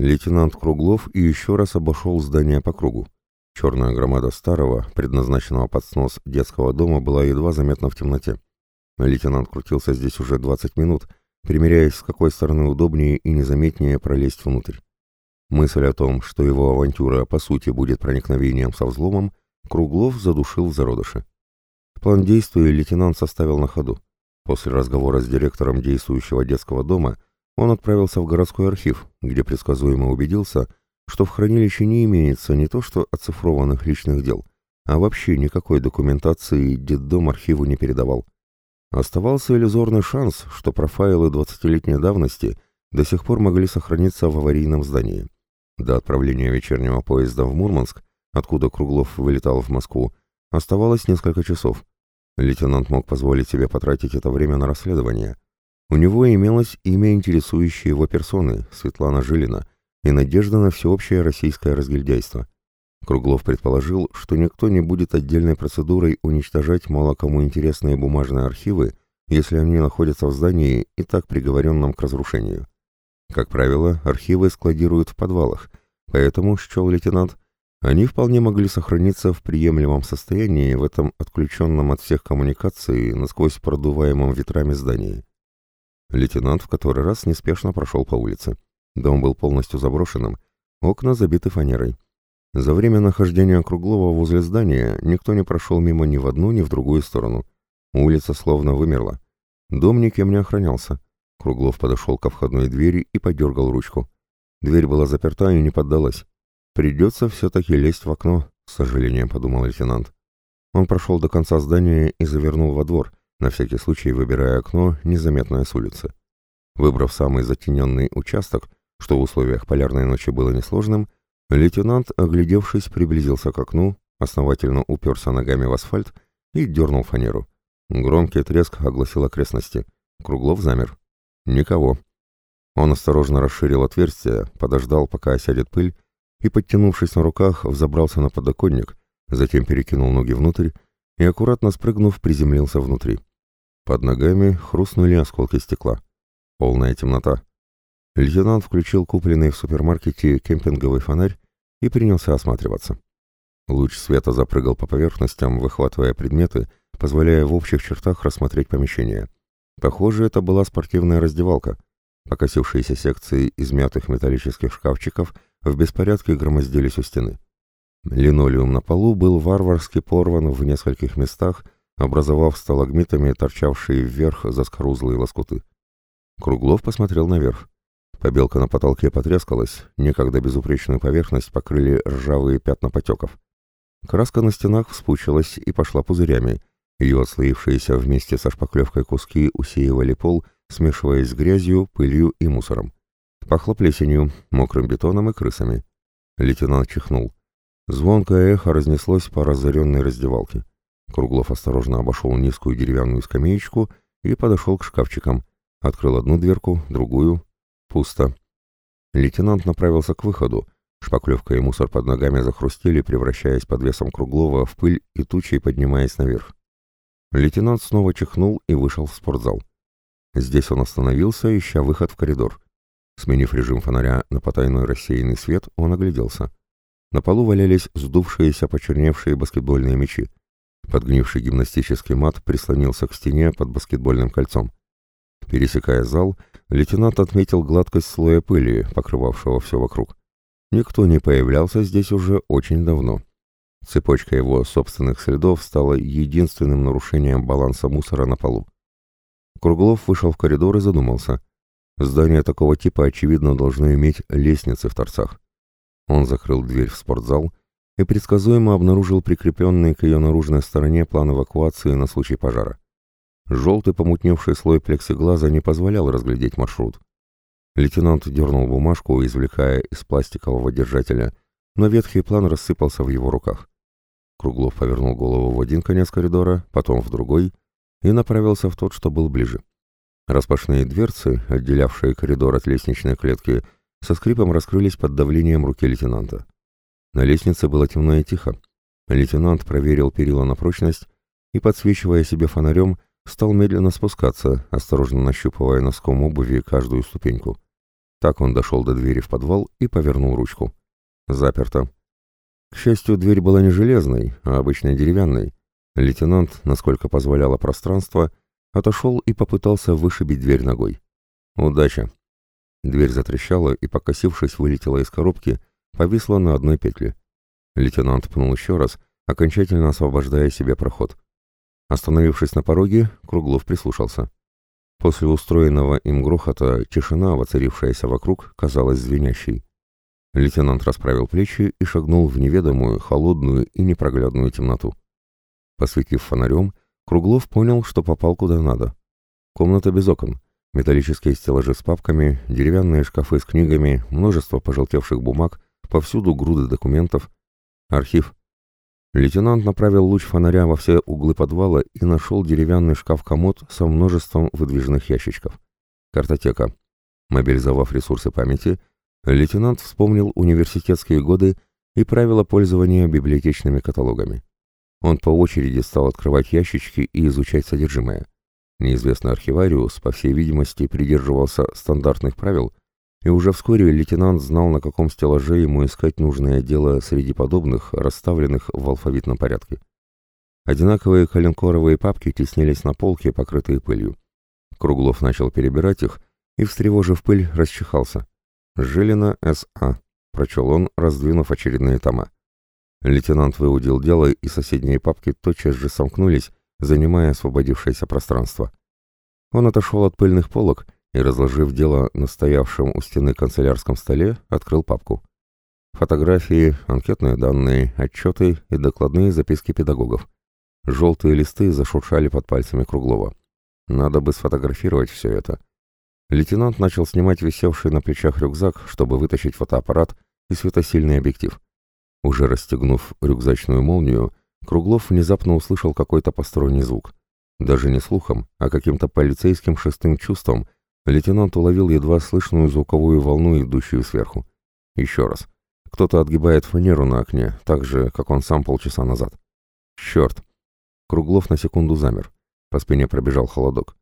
Лейтенант Круглов и еще раз обошел здание по кругу. Черная громада старого, предназначенного под снос детского дома, была едва заметна в темноте. Лейтенант крутился здесь уже 20 минут, примеряясь, с какой стороны удобнее и незаметнее пролезть внутрь. Мысль о том, что его авантюра по сути будет проникновением со взломом, Круглов задушил в зародыше. План действий лейтенант составил на ходу. После разговора с директором действующего детского дома он отправился в городской архив, где предсказуемо убедился, что в хранилище не имеется не то что оцифрованных личных дел, а вообще никакой документации детдом архиву не передавал. Оставался иллюзорный шанс, что профайлы 20-летней давности до сих пор могли сохраниться в аварийном здании. До отправления вечернего поезда в Мурманск, откуда Круглов вылетал в Москву, оставалось несколько часов. Лейтенант мог позволить себе потратить это время на расследование. У него имелось имя интересующее его персоны, Светлана Жилина, и надежда на всеобщее российское разгильдяйство. Круглов предположил, что никто не будет отдельной процедурой уничтожать мало кому интересные бумажные архивы, если они находятся в здании и так приговоренном к разрушению. Как правило, архивы складируют в подвалах, поэтому, счел лейтенант, они вполне могли сохраниться в приемлемом состоянии в этом отключенном от всех коммуникаций насквозь продуваемом ветрами здании. Лейтенант в который раз неспешно прошел по улице. Дом был полностью заброшенным, окна забиты фанерой. За время нахождения Круглова возле здания никто не прошел мимо ни в одну, ни в другую сторону. Улица словно вымерла. Дом никем не охранялся. Круглов подошел ко входной двери и подергал ручку. Дверь была заперта и не поддалась. «Придется все-таки лезть в окно», — с сожалением подумал лейтенант. Он прошел до конца здания и завернул во двор, на всякий случай выбирая окно, незаметное с улицы. Выбрав самый затененный участок, что в условиях полярной ночи было несложным, лейтенант, оглядевшись, приблизился к окну, основательно уперся ногами в асфальт и дернул фанеру. Громкий треск огласил окрестности. Круглов замер. Никого. Он осторожно расширил отверстие, подождал, пока осядет пыль, и, подтянувшись на руках, взобрался на подоконник, затем перекинул ноги внутрь и, аккуратно спрыгнув, приземлился внутри. Под ногами хрустнули осколки стекла. Полная темнота. Лейтенант включил купленный в супермаркете кемпинговый фонарь и принялся осматриваться. Луч света запрыгал по поверхностям, выхватывая предметы, позволяя в общих чертах рассмотреть помещение. Похоже, это была спортивная раздевалка. Покосившиеся секции измятых металлических шкафчиков — в беспорядке громоздились у стены. Линолеум на полу был варварски порван в нескольких местах, образовав сталагмитами торчавшие вверх заскорузлые лоскуты. Круглов посмотрел наверх. Побелка на потолке потрескалась, некогда безупречную поверхность покрыли ржавые пятна потеков. Краска на стенах вспучилась и пошла пузырями, ее отслоившиеся вместе со шпаклевкой куски усеивали пол, смешиваясь с грязью, пылью и мусором. Пахло плесенью, мокрым бетоном и крысами. Лейтенант чихнул. Звонкое эхо разнеслось по разоренной раздевалке. Круглов осторожно обошел низкую деревянную скамеечку и подошел к шкафчикам. Открыл одну дверку, другую. Пусто. Лейтенант направился к выходу. Шпаклевка и мусор под ногами захрустели, превращаясь под весом Круглова в пыль и тучей поднимаясь наверх. Лейтенант снова чихнул и вышел в спортзал. Здесь он остановился, ища выход в коридор. Сменив режим фонаря на потайной рассеянный свет, он огляделся. На полу валялись сдувшиеся почерневшие баскетбольные мячи. Подгнивший гимнастический мат прислонился к стене под баскетбольным кольцом. Пересекая зал, лейтенант отметил гладкость слоя пыли, покрывавшего все вокруг. Никто не появлялся здесь уже очень давно. Цепочка его собственных следов стала единственным нарушением баланса мусора на полу. Круглов вышел в коридор и задумался. Здания такого типа, очевидно, должны иметь лестницы в торцах. Он закрыл дверь в спортзал и предсказуемо обнаружил прикрепленный к ее наружной стороне план эвакуации на случай пожара. Желтый помутневший слой плексиглаза не позволял разглядеть маршрут. Лейтенант дернул бумажку, извлекая из пластикового держателя, но ветхий план рассыпался в его руках. Круглов повернул голову в один конец коридора, потом в другой, и направился в тот, что был ближе. Распашные дверцы, отделявшие коридор от лестничной клетки, со скрипом раскрылись под давлением руки лейтенанта. На лестнице было темно и тихо. Лейтенант проверил перила на прочность и, подсвечивая себе фонарем, стал медленно спускаться, осторожно нащупывая носком обуви каждую ступеньку. Так он дошел до двери в подвал и повернул ручку. Заперто. К счастью, дверь была не железной, а обычной деревянной. Лейтенант, насколько позволяло пространство, отошел и попытался вышибить дверь ногой. Удача. Дверь затрещала и, покосившись, вылетела из коробки, повисла на одной петле. Лейтенант пнул еще раз, окончательно освобождая себе проход. Остановившись на пороге, Круглов прислушался. После устроенного им грохота тишина, воцарившаяся вокруг, казалась звенящей. Лейтенант расправил плечи и шагнул в неведомую, холодную и непроглядную темноту. Посветив фонарем, Круглов понял, что попал куда надо. Комната без окон, металлические стеллажи с папками, деревянные шкафы с книгами, множество пожелтевших бумаг, повсюду груды документов. Архив. Лейтенант направил луч фонаря во все углы подвала и нашел деревянный шкаф-комод со множеством выдвижных ящичков. Картотека. Мобилизовав ресурсы памяти, лейтенант вспомнил университетские годы и правила пользования библиотечными каталогами. Он по очереди стал открывать ящички и изучать содержимое. Неизвестный архивариус, по всей видимости, придерживался стандартных правил и уже вскоре лейтенант знал, на каком стеллаже ему искать нужное дело среди подобных, расставленных в алфавитном порядке. Одинаковые коленкоровые папки теснились на полке, покрытые пылью. Круглов начал перебирать их и, встревожив пыль, расчихался. «Жилина С.А.», — прочел он, раздвинув очередные тома. Лейтенант выудил дело, и соседние папки тотчас же сомкнулись, занимая освободившееся пространство. Он отошел от пыльных полок и, разложив дело на стоявшем у стены канцелярском столе, открыл папку. Фотографии, анкетные данные, отчеты и докладные записки педагогов. Желтые листы зашуршали под пальцами Круглова. Надо бы сфотографировать все это. Лейтенант начал снимать висевший на плечах рюкзак, чтобы вытащить фотоаппарат и светосильный объектив. Уже расстегнув рюкзачную молнию, Круглов внезапно услышал какой-то посторонний звук. Даже не слухом, а каким-то полицейским шестым чувством — Лейтенант уловил едва слышную звуковую волну, идущую сверху. Еще раз. Кто-то отгибает фанеру на окне, так же, как он сам полчаса назад. Черт! Круглов на секунду замер. По спине пробежал холодок.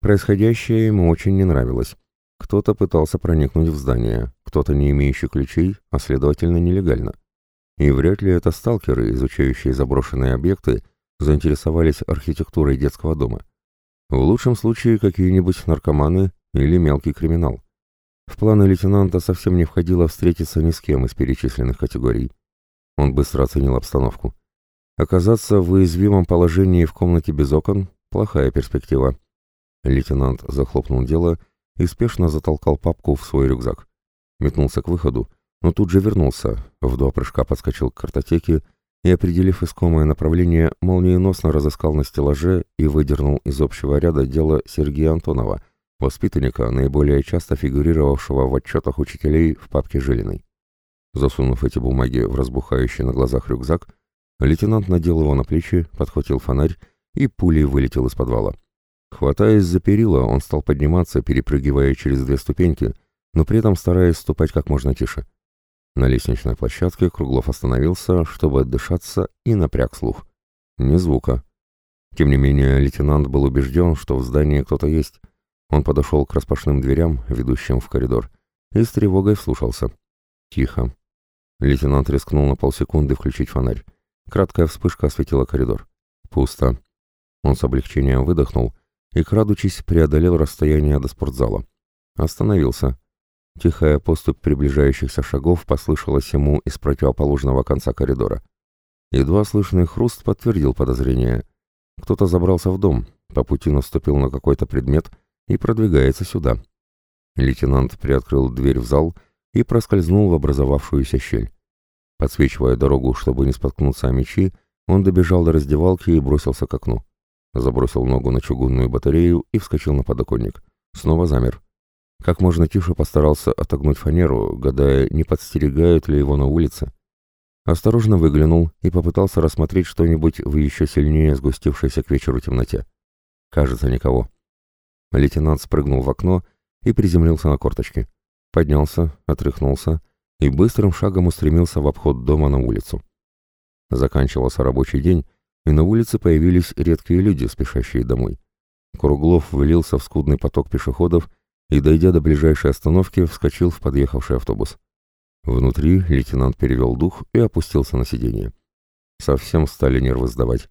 Происходящее ему очень не нравилось. Кто-то пытался проникнуть в здание, кто-то не имеющий ключей, а следовательно нелегально. И вряд ли это сталкеры, изучающие заброшенные объекты, заинтересовались архитектурой детского дома. В лучшем случае какие-нибудь наркоманы или мелкий криминал. В планы лейтенанта совсем не входило встретиться ни с кем из перечисленных категорий. Он быстро оценил обстановку. Оказаться в уязвимом положении в комнате без окон – плохая перспектива. Лейтенант захлопнул дело и спешно затолкал папку в свой рюкзак. Метнулся к выходу, но тут же вернулся, в два прыжка подскочил к картотеке и, определив искомое направление, молниеносно разыскал на стеллаже и выдернул из общего ряда дело Сергея Антонова – воспитанника, наиболее часто фигурировавшего в отчетах учителей в папке Жилиной. Засунув эти бумаги в разбухающий на глазах рюкзак, лейтенант надел его на плечи, подхватил фонарь и пулей вылетел из подвала. Хватаясь за перила, он стал подниматься, перепрыгивая через две ступеньки, но при этом стараясь ступать как можно тише. На лестничной площадке Круглов остановился, чтобы отдышаться, и напряг слух. Ни звука. Тем не менее, лейтенант был убежден, что в здании кто-то есть, он подошел к распашным дверям, ведущим в коридор, и с тревогой вслушался. Тихо. Лейтенант рискнул на полсекунды включить фонарь. Краткая вспышка осветила коридор. Пусто. Он с облегчением выдохнул и, крадучись, преодолел расстояние до спортзала. Остановился. Тихая поступь приближающихся шагов послышалась ему из противоположного конца коридора. Едва слышный хруст подтвердил подозрение. Кто-то забрался в дом, по пути наступил на какой-то предмет — и продвигается сюда. Лейтенант приоткрыл дверь в зал и проскользнул в образовавшуюся щель. Подсвечивая дорогу, чтобы не споткнуться о мечи, он добежал до раздевалки и бросился к окну. Забросил ногу на чугунную батарею и вскочил на подоконник. Снова замер. Как можно тише постарался отогнуть фанеру, гадая, не подстерегают ли его на улице. Осторожно выглянул и попытался рассмотреть что-нибудь в еще сильнее сгустившейся к вечеру темноте. Кажется, никого. Лейтенант спрыгнул в окно и приземлился на корточки. Поднялся, отряхнулся и быстрым шагом устремился в обход дома на улицу. Заканчивался рабочий день, и на улице появились редкие люди, спешащие домой. Круглов влился в скудный поток пешеходов и, дойдя до ближайшей остановки, вскочил в подъехавший автобус. Внутри лейтенант перевел дух и опустился на сиденье. Совсем стали нервы сдавать.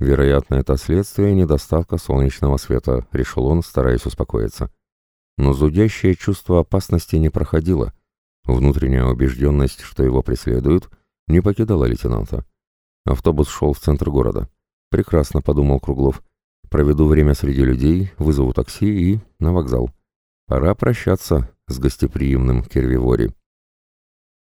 Вероятно, это следствие недостатка солнечного света, решил он, стараясь успокоиться. Но зудящее чувство опасности не проходило. Внутренняя убежденность, что его преследуют, не покидала лейтенанта. Автобус шел в центр города. Прекрасно, подумал Круглов. Проведу время среди людей, вызову такси и на вокзал. Пора прощаться с гостеприимным Кервивори.